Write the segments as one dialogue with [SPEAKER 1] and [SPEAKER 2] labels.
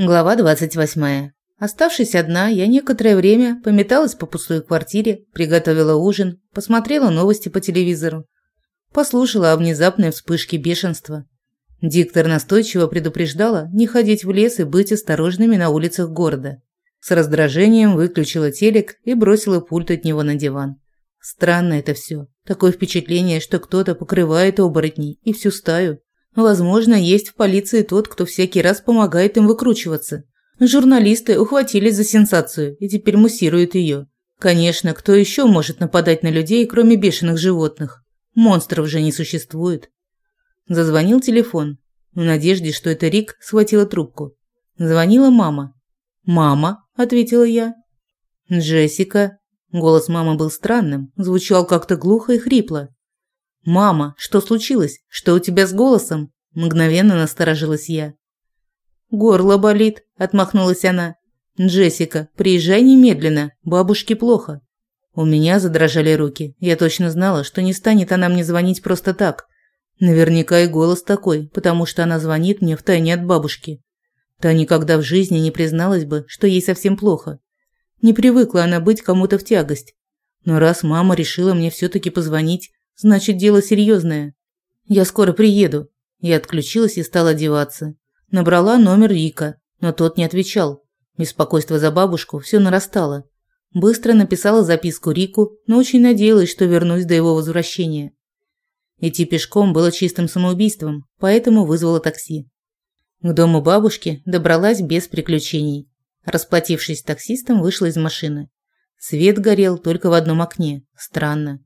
[SPEAKER 1] Глава 28. Оставшись одна, я некоторое время пометалась по пустой квартире, приготовила ужин, посмотрела новости по телевизору. Послушала о внезапной вспышке бешенства. Диктор настойчиво предупреждала не ходить в лес и быть осторожными на улицах города. С раздражением выключила телек и бросила пульт от него на диван. Странно это все. Такое впечатление, что кто-то покрывает оборотней и всю стаю. Возможно, есть в полиции тот, кто всякий раз помогает им выкручиваться. Журналисты ухватились за сенсацию и теперь муссируют ее. Конечно, кто еще может нападать на людей, кроме бешеных животных? Монстров же не существует. Зазвонил телефон. В надежде, что это Рик, схватила трубку. Звонила мама. «Мама», – ответила я. «Джессика». Голос мамы был странным, звучал как-то глухо и хрипло. «Мама, что случилось? Что у тебя с голосом?» Мгновенно насторожилась я. «Горло болит», – отмахнулась она. «Джессика, приезжай немедленно, бабушке плохо». У меня задрожали руки. Я точно знала, что не станет она мне звонить просто так. Наверняка и голос такой, потому что она звонит мне втайне от бабушки. Та никогда в жизни не призналась бы, что ей совсем плохо. Не привыкла она быть кому-то в тягость. Но раз мама решила мне все-таки позвонить, Значит, дело серьезное. Я скоро приеду. Я отключилась и стала одеваться. Набрала номер Рика, но тот не отвечал. Беспокойство за бабушку все нарастало. Быстро написала записку Рику, но очень надеялась, что вернусь до его возвращения. Идти пешком было чистым самоубийством, поэтому вызвала такси. К дому бабушки добралась без приключений. Расплатившись с таксистом, вышла из машины. Свет горел только в одном окне. Странно.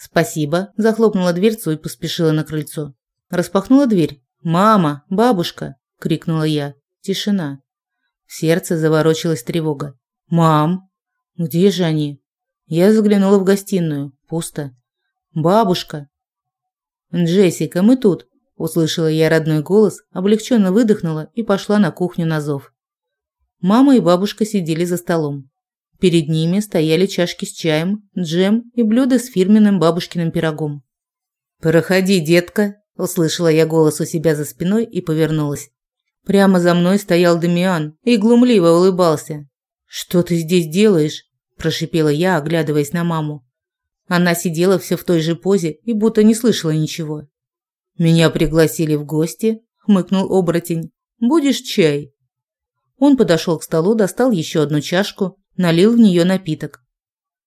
[SPEAKER 1] «Спасибо», – захлопнула дверцу и поспешила на крыльцо. Распахнула дверь. «Мама! Бабушка!» – крикнула я. Тишина. В сердце заворочилась тревога. «Мам! Где же они?» Я заглянула в гостиную. Пусто. «Бабушка!» «Джессика, мы тут!» – услышала я родной голос, облегченно выдохнула и пошла на кухню на зов. Мама и бабушка сидели за столом. Перед ними стояли чашки с чаем, джем и блюдо с фирменным бабушкиным пирогом. «Проходи, детка», – услышала я голос у себя за спиной и повернулась. Прямо за мной стоял Дамиан и глумливо улыбался. «Что ты здесь делаешь?» – прошипела я, оглядываясь на маму. Она сидела все в той же позе и будто не слышала ничего. «Меня пригласили в гости», – хмыкнул оборотень. «Будешь чай?» Он подошел к столу, достал еще одну чашку налил в нее напиток.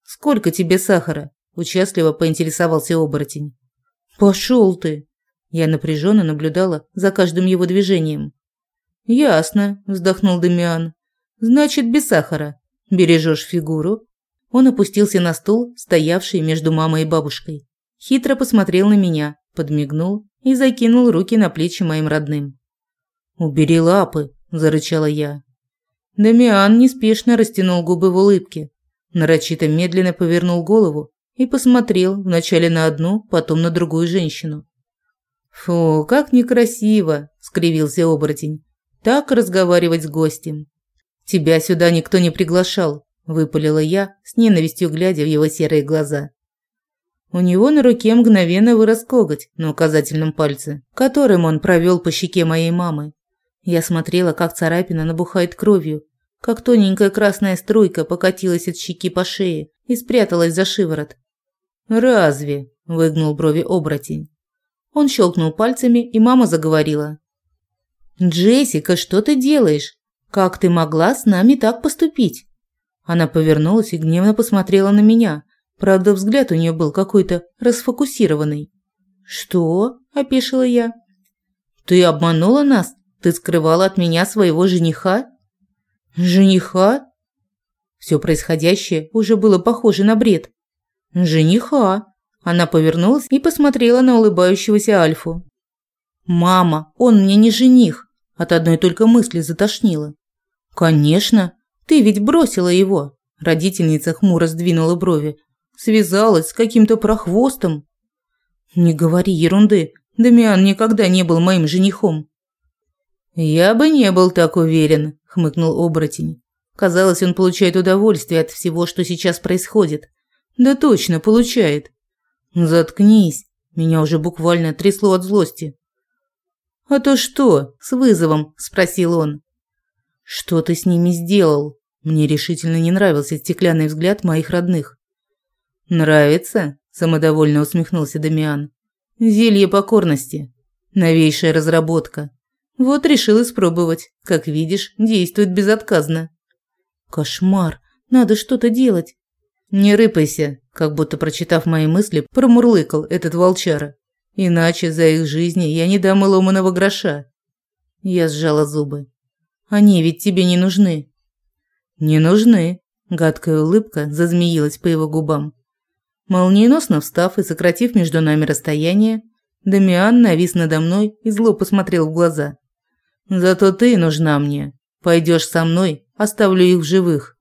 [SPEAKER 1] «Сколько тебе сахара?» – участливо поинтересовался оборотень. «Пошел ты!» Я напряженно наблюдала за каждым его движением. «Ясно», – вздохнул Дамиан. «Значит, без сахара. Бережешь фигуру?» Он опустился на стул, стоявший между мамой и бабушкой. Хитро посмотрел на меня, подмигнул и закинул руки на плечи моим родным. «Убери лапы», – зарычала я. Дамиан неспешно растянул губы в улыбке, нарочито медленно повернул голову и посмотрел вначале на одну, потом на другую женщину. «Фу, как некрасиво!» – скривился оборотень. «Так разговаривать с гостем». «Тебя сюда никто не приглашал», – выпалила я, с ненавистью глядя в его серые глаза. У него на руке мгновенно вырос коготь на указательном пальце, которым он провел по щеке моей мамы. Я смотрела, как царапина набухает кровью, как тоненькая красная струйка покатилась от щеки по шее и спряталась за шиворот. «Разве?» – выгнул брови оборотень. Он щелкнул пальцами, и мама заговорила. «Джессика, что ты делаешь? Как ты могла с нами так поступить?» Она повернулась и гневно посмотрела на меня. Правда, взгляд у нее был какой-то расфокусированный. «Что?» – опешила я. «Ты обманула нас? Ты скрывала от меня своего жениха?» Жениха? Все происходящее уже было похоже на бред. Жениха. Она повернулась и посмотрела на улыбающегося Альфу. Мама, он мне не жених. От одной только мысли затошнило. Конечно, ты ведь бросила его. Родительница хмуро сдвинула брови. Связалась с каким-то прохвостом. Не говори ерунды. Дамиан никогда не был моим женихом. Я бы не был так уверен, хмыкнул оборотень. Казалось, он получает удовольствие от всего, что сейчас происходит. Да точно, получает. Заткнись. Меня уже буквально трясло от злости. А то что? С вызовом, спросил он. Что ты с ними сделал? Мне решительно не нравился стеклянный взгляд моих родных. Нравится? самодовольно усмехнулся Дамиан. Зелье покорности. Новейшая разработка. Вот решил испробовать. Как видишь, действует безотказно. Кошмар. Надо что-то делать. Не рыпайся, как будто прочитав мои мысли, промурлыкал этот волчара. Иначе за их жизни я не дам и ломаного гроша. Я сжала зубы. Они ведь тебе не нужны. Не нужны. Гадкая улыбка зазмеилась по его губам. Молниеносно встав и сократив между нами расстояние, Дамиан навис надо мной и зло посмотрел в глаза. Зато ты нужна мне. Пойдешь со мной, оставлю их в живых.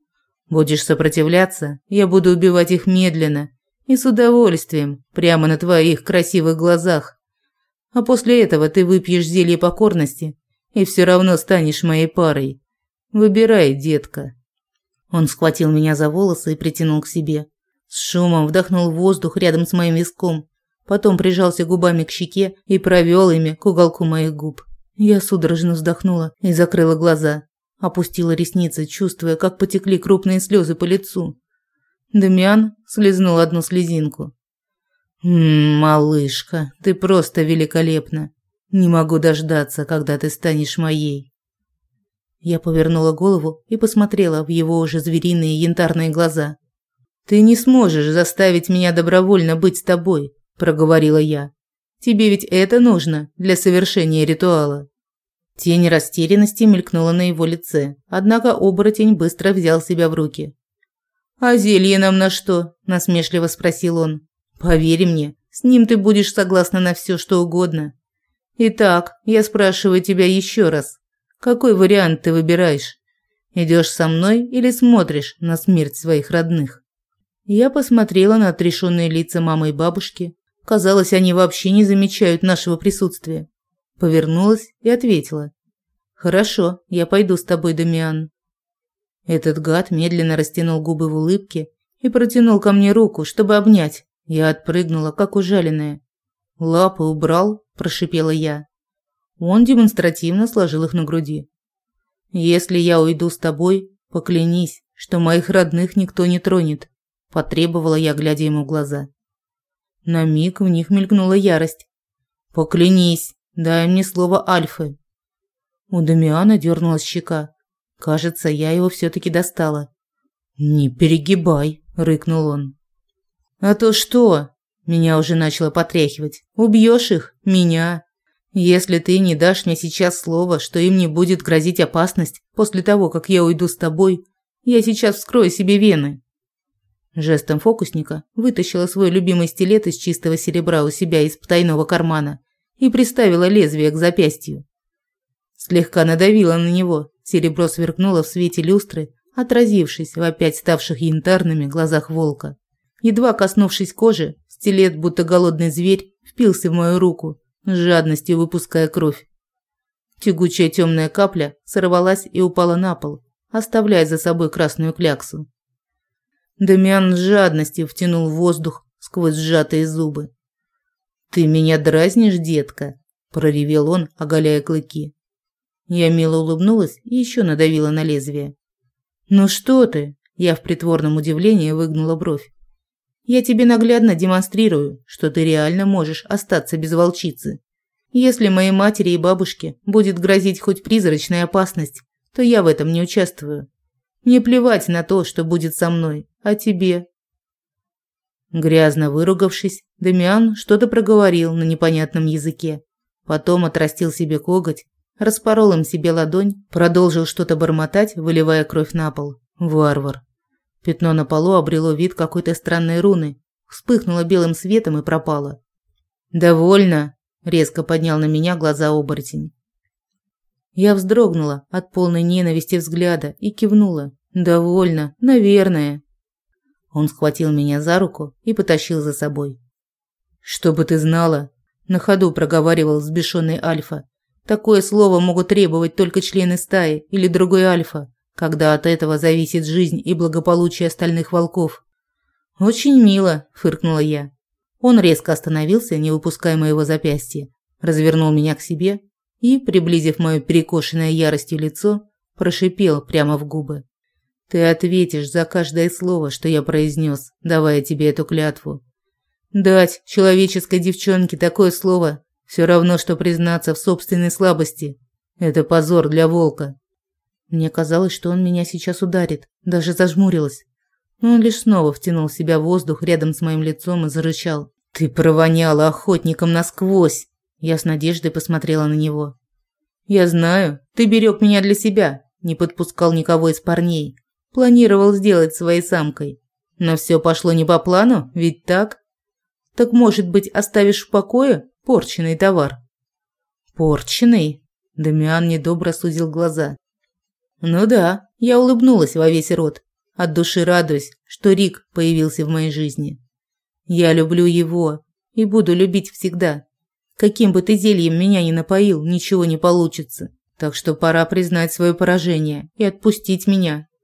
[SPEAKER 1] Будешь сопротивляться, я буду убивать их медленно и с удовольствием, прямо на твоих красивых глазах. А после этого ты выпьешь зелье покорности и все равно станешь моей парой. Выбирай, детка. Он схватил меня за волосы и притянул к себе. С шумом вдохнул воздух рядом с моим виском, потом прижался губами к щеке и провел ими к уголку моих губ. Я судорожно вздохнула и закрыла глаза. Опустила ресницы, чувствуя, как потекли крупные слезы по лицу. Дамиан слезнул одну слезинку. «Ммм, малышка, ты просто великолепна. Не могу дождаться, когда ты станешь моей». Я повернула голову и посмотрела в его уже звериные янтарные глаза. «Ты не сможешь заставить меня добровольно быть с тобой», – проговорила я. «Тебе ведь это нужно для совершения ритуала». Тень растерянности мелькнула на его лице, однако оборотень быстро взял себя в руки. «А зелье нам на что?» – насмешливо спросил он. «Поверь мне, с ним ты будешь согласна на все, что угодно. Итак, я спрашиваю тебя еще раз. Какой вариант ты выбираешь? Идешь со мной или смотришь на смерть своих родных?» Я посмотрела на отрешенные лица мамы и бабушки. Казалось, они вообще не замечают нашего присутствия. Повернулась и ответила. «Хорошо, я пойду с тобой, Дамиан». Этот гад медленно растянул губы в улыбке и протянул ко мне руку, чтобы обнять. Я отпрыгнула, как ужаленная. «Лапы убрал», – прошипела я. Он демонстративно сложил их на груди. «Если я уйду с тобой, поклянись, что моих родных никто не тронет», – потребовала я, глядя ему в глаза. На миг в них мелькнула ярость. «Поклянись», Дай мне слово Альфы. У Дамиана дернулась щека. Кажется, я его все-таки достала. Не перегибай, рыкнул он. А то что? Меня уже начало потряхивать. Убьешь их? Меня? Если ты не дашь мне сейчас слова, что им не будет грозить опасность после того, как я уйду с тобой, я сейчас вскрою себе вены. Жестом фокусника вытащила свой любимый стилет из чистого серебра у себя из потайного кармана и приставила лезвие к запястью. Слегка надавила на него, серебро сверкнуло в свете люстры, отразившись в опять ставших янтарными глазах волка. Едва коснувшись кожи, стилет, будто голодный зверь, впился в мою руку, с жадностью выпуская кровь. Тягучая темная капля сорвалась и упала на пол, оставляя за собой красную кляксу. Дамиан с жадностью втянул воздух сквозь сжатые зубы. «Ты меня дразнишь, детка?» – проревел он, оголяя клыки. Я мило улыбнулась и еще надавила на лезвие. «Ну что ты?» – я в притворном удивлении выгнула бровь. «Я тебе наглядно демонстрирую, что ты реально можешь остаться без волчицы. Если моей матери и бабушке будет грозить хоть призрачная опасность, то я в этом не участвую. Мне плевать на то, что будет со мной, а тебе Грязно выругавшись, Дамиан что-то проговорил на непонятном языке. Потом отрастил себе коготь, распорол им себе ладонь, продолжил что-то бормотать, выливая кровь на пол. Варвар. Пятно на полу обрело вид какой-то странной руны, вспыхнуло белым светом и пропало. «Довольно!» – резко поднял на меня глаза оборотень. Я вздрогнула от полной ненависти взгляда и кивнула. «Довольно, наверное». Он схватил меня за руку и потащил за собой. «Чтобы ты знала», – на ходу проговаривал взбешенный Альфа. «Такое слово могут требовать только члены стаи или другой Альфа, когда от этого зависит жизнь и благополучие остальных волков». «Очень мило», – фыркнула я. Он резко остановился, не выпуская моего запястья, развернул меня к себе и, приблизив моё перекошенное яростью лицо, прошипел прямо в губы. Ты ответишь за каждое слово, что я произнес, давая тебе эту клятву. Дать человеческой девчонке такое слово все равно, что признаться в собственной слабости. Это позор для волка. Мне казалось, что он меня сейчас ударит, даже зажмурилась. Но он лишь снова втянул в себя воздух рядом с моим лицом и зарычал. «Ты провоняла охотником насквозь!» Я с надеждой посмотрела на него. «Я знаю, ты берег меня для себя, не подпускал никого из парней. Планировал сделать своей самкой. Но все пошло не по плану, ведь так? Так, может быть, оставишь в покое порченный товар?» «Порченный?» Дамиан недобро сузил глаза. «Ну да», я улыбнулась во весь рот, от души радуясь, что Рик появился в моей жизни. «Я люблю его и буду любить всегда. Каким бы ты зельем меня ни напоил, ничего не получится. Так что пора признать свое поражение и отпустить меня.